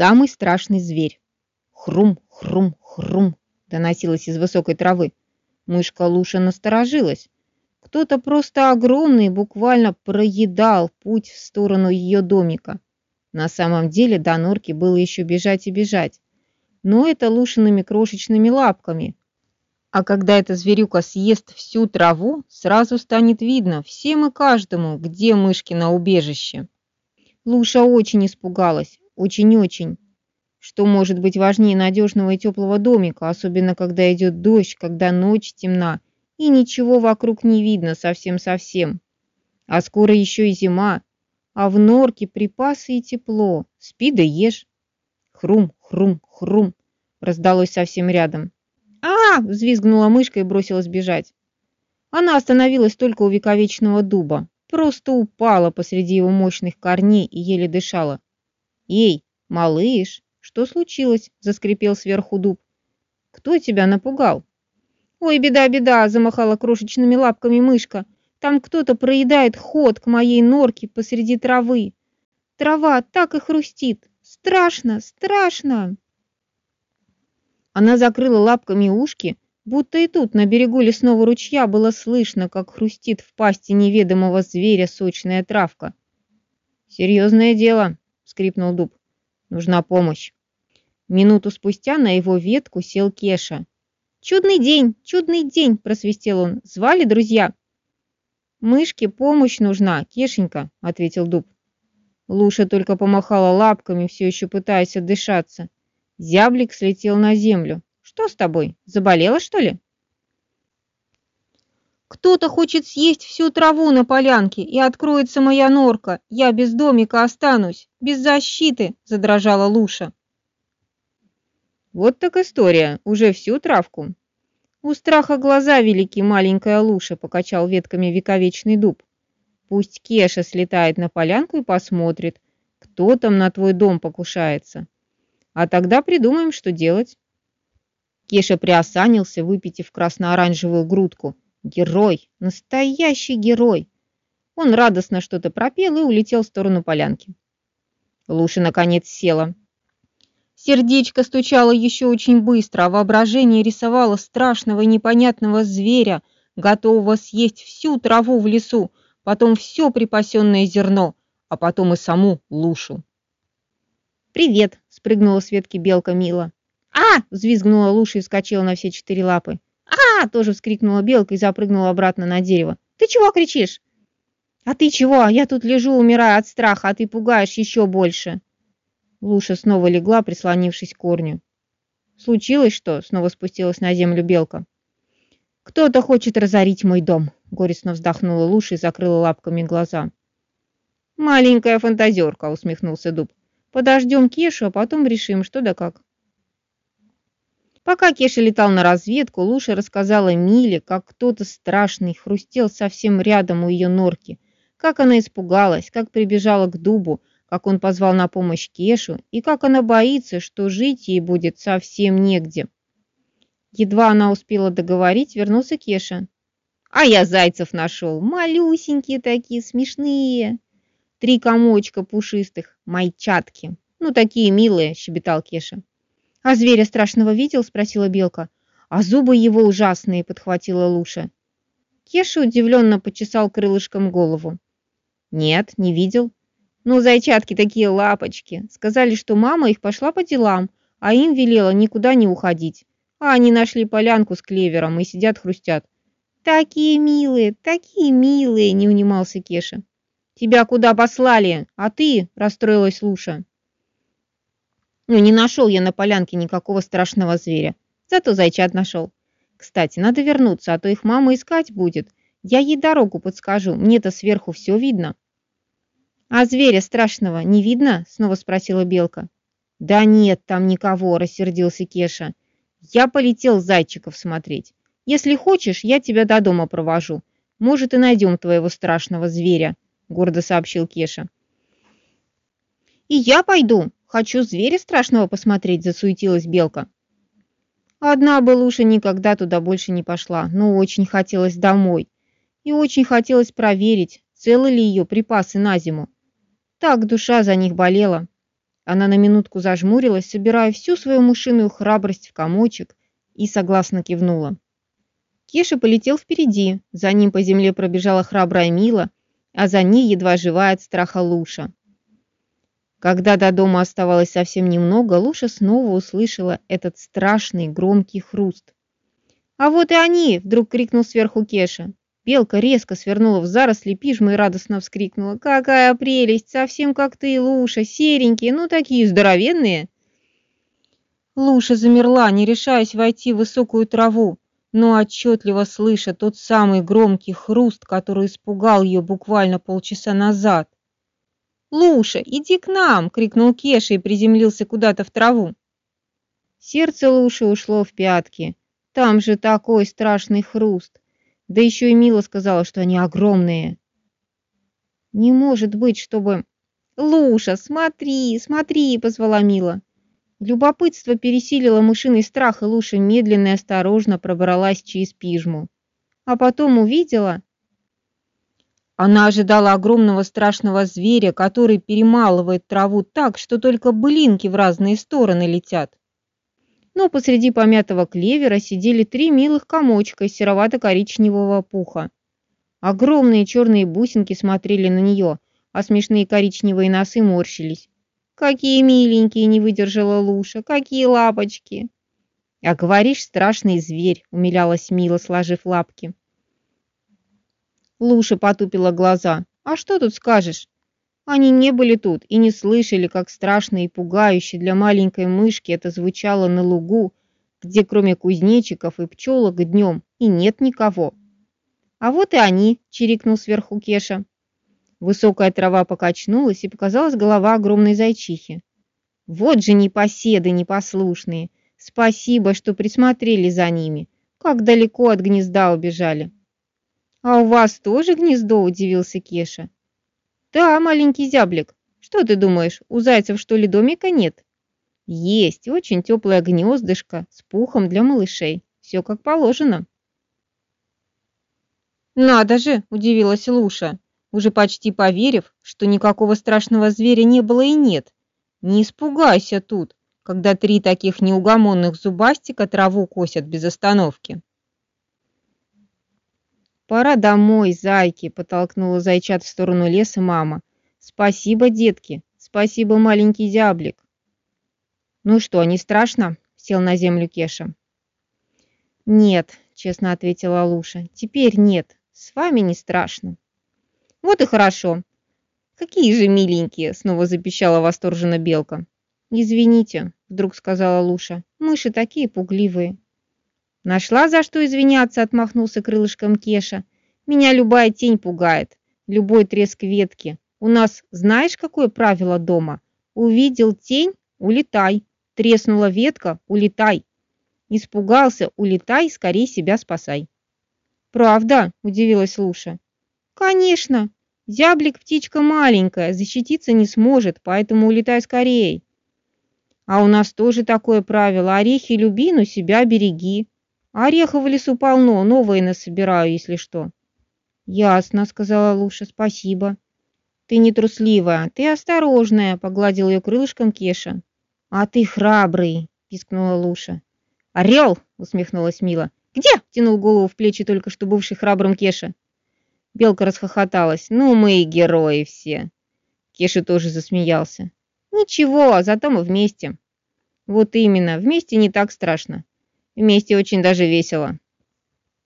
самый страшный зверь. Хрум, хрум, хрум, доносилось из высокой травы. Мышка Луша насторожилась. Кто-то просто огромный буквально проедал путь в сторону ее домика. На самом деле до норки было еще бежать и бежать. Но это лушиными крошечными лапками. А когда эта зверюка съест всю траву, сразу станет видно всем и каждому, где мышкино убежище. Луша очень испугалась, очень-очень. Что может быть важнее надежного и теплого домика, особенно когда идет дождь, когда ночь темна, и ничего вокруг не видно совсем-совсем. А скоро еще и зима, а в норке припасы и тепло. Спи да ешь. Хрум, хрум, хрум, раздалось совсем рядом. а, взвизгнула мышка и бросилась бежать. Она остановилась только у вековечного дуба, просто упала посреди его мощных корней и еле дышала. «Эй, малыш, что случилось?» – заскрипел сверху дуб. «Кто тебя напугал?» «Ой, беда, беда!» – замахала крошечными лапками мышка. «Там кто-то проедает ход к моей норке посреди травы. Трава так и хрустит. Страшно, страшно!» Она закрыла лапками ушки, будто и тут, на берегу лесного ручья, было слышно, как хрустит в пасти неведомого зверя сочная травка. «Серьезное дело», — скрипнул дуб. «Нужна помощь». Минуту спустя на его ветку сел Кеша. «Чудный день, чудный день!» – просвистел он. «Звали друзья?» «Мышке помощь нужна, Кешенька», – ответил дуб. Луша только помахала лапками, все еще пытаясь отдышаться. Зяблик слетел на землю. «Что с тобой? Заболела, что ли?» «Кто-то хочет съесть всю траву на полянке, и откроется моя норка. Я без домика останусь, без защиты», – задрожала Луша. Вот так история, уже всю травку. У страха глаза велики, маленькая Луша, покачал ветками вековечный дуб. Пусть Кеша слетает на полянку и посмотрит, кто там на твой дом покушается. А тогда придумаем, что делать. Кеша приосанился, выпитив красно-оранжевую грудку. Герой, настоящий герой. Он радостно что-то пропел и улетел в сторону полянки. Луша наконец села. Сердечко стучало еще очень быстро, а воображение рисовало страшного и непонятного зверя, готового съесть всю траву в лесу, потом все припасенное зерно, а потом и саму Лушу. «Привет!» — спрыгнула с ветки белка Мила. «А!» — взвизгнула Луша и вскочила на все четыре лапы. «А!» — тоже вскрикнула белка и запрыгнула обратно на дерево. «Ты чего кричишь?» «А ты чего? Я тут лежу, умираю от страха, а ты пугаешь еще больше!» Луша снова легла, прислонившись к корню. «Случилось что?» — снова спустилась на землю белка. «Кто-то хочет разорить мой дом», — горестно вздохнула Луша и закрыла лапками глаза. «Маленькая фантазерка», — усмехнулся Дуб. «Подождем Кешу, а потом решим, что да как». Пока Кеша летал на разведку, Луша рассказала Миле, как кто-то страшный хрустел совсем рядом у ее норки, как она испугалась, как прибежала к дубу, как он позвал на помощь Кешу и как она боится, что жить ей будет совсем негде. Едва она успела договорить, вернулся Кеша. «А я зайцев нашел, малюсенькие такие, смешные. Три комочка пушистых, майчатки. Ну, такие милые», — щебетал Кеша. «А зверя страшного видел?» — спросила Белка. «А зубы его ужасные», — подхватила Луша. Кеша удивленно почесал крылышком голову. «Нет, не видел. Ну, зайчатки такие лапочки. Сказали, что мама их пошла по делам, а им велела никуда не уходить. А они нашли полянку с клевером и сидят хрустят. «Такие милые, такие милые!» – не унимался Кеша. «Тебя куда послали? А ты?» – расстроилась Луша. «Ну, не нашел я на полянке никакого страшного зверя. Зато зайчат нашел. Кстати, надо вернуться, а то их мама искать будет. Я ей дорогу подскажу, мне-то сверху все видно». «А зверя страшного не видно?» — снова спросила Белка. «Да нет, там никого», — рассердился Кеша. «Я полетел зайчиков смотреть. Если хочешь, я тебя до дома провожу. Может, и найдем твоего страшного зверя», — гордо сообщил Кеша. «И я пойду. Хочу зверя страшного посмотреть», — засуетилась Белка. Одна бы Луша никогда туда больше не пошла, но очень хотелось домой. И очень хотелось проверить, целы ли ее припасы на зиму. Так душа за них болела. Она на минутку зажмурилась, собирая всю свою мышиную храбрость в комочек, и согласно кивнула. Кеша полетел впереди, за ним по земле пробежала храбрая Мила, а за ней едва живая от страха Луша. Когда до дома оставалось совсем немного, Луша снова услышала этот страшный громкий хруст. «А вот и они!» – вдруг крикнул сверху Кеша. Белка резко свернула в заросли пижмы и радостно вскрикнула. «Какая прелесть! Совсем как ты, Луша! Серенькие, ну такие здоровенные!» Луша замерла, не решаясь войти в высокую траву, но отчетливо слыша тот самый громкий хруст, который испугал ее буквально полчаса назад. «Луша, иди к нам!» — крикнул Кеша и приземлился куда-то в траву. Сердце Луши ушло в пятки. Там же такой страшный хруст. Да еще и Мила сказала, что они огромные. Не может быть, чтобы... «Луша, смотри, смотри!» — позвала Мила. Любопытство пересилило мышиный страх, и Луша медленно и осторожно пробралась через пижму. А потом увидела, она ожидала огромного страшного зверя, который перемалывает траву так, что только былинки в разные стороны летят. Но посреди помятого клевера сидели три милых комочка из серовато-коричневого пуха. Огромные черные бусинки смотрели на нее, а смешные коричневые носы морщились. «Какие миленькие!» — не выдержала Луша. «Какие лапочки!» «А говоришь, страшный зверь!» — умилялась Мила, сложив лапки. Луша потупила глаза. «А что тут скажешь?» Они не были тут и не слышали, как страшно и пугающе для маленькой мышки это звучало на лугу, где кроме кузнечиков и пчелок днем и нет никого. «А вот и они!» — чирикнул сверху Кеша. Высокая трава покачнулась, и показалась голова огромной зайчихи. «Вот же непоседы непослушные! Спасибо, что присмотрели за ними! Как далеко от гнезда убежали!» «А у вас тоже гнездо?» – удивился Кеша. «Да, маленький зяблик. Что ты думаешь, у зайцев что ли домика нет?» «Есть, очень теплое гнездышко с пухом для малышей. Все как положено». «Надо же!» – удивилась Луша, уже почти поверив, что никакого страшного зверя не было и нет. «Не испугайся тут, когда три таких неугомонных зубастика траву косят без остановки». «Пора домой, зайки!» – потолкнула зайчат в сторону леса мама. «Спасибо, детки! Спасибо, маленький зяблик!» «Ну что, не страшно?» – сел на землю Кеша. «Нет», – честно ответила Луша. – «теперь нет. С вами не страшно». «Вот и хорошо. Какие же миленькие!» – снова запищала восторженно белка. «Извините», – вдруг сказала Луша. «Мыши такие пугливые». «Нашла за что извиняться», — отмахнулся крылышком Кеша. «Меня любая тень пугает, любой треск ветки. У нас знаешь, какое правило дома? Увидел тень — улетай. Треснула ветка — улетай. Испугался — улетай, скорей себя спасай». «Правда?» — удивилась Луша. «Конечно. Зяблик птичка маленькая, защититься не сможет, поэтому улетай скорей». «А у нас тоже такое правило. Орехи люби, но себя береги. Орехов в лесу полно, новые насобираю, если что. Ясно, сказала Луша, спасибо. Ты не трусливая, ты осторожная, погладил ее крылышком Кеша. А ты храбрый, пискнула Луша. Орел, усмехнулась Мила. Где? Тянул голову в плечи только что бывший храбрым Кеша. Белка расхохоталась. Ну, мы и герои все. Кеша тоже засмеялся. Ничего, зато мы вместе. Вот именно, вместе не так страшно. Вместе очень даже весело.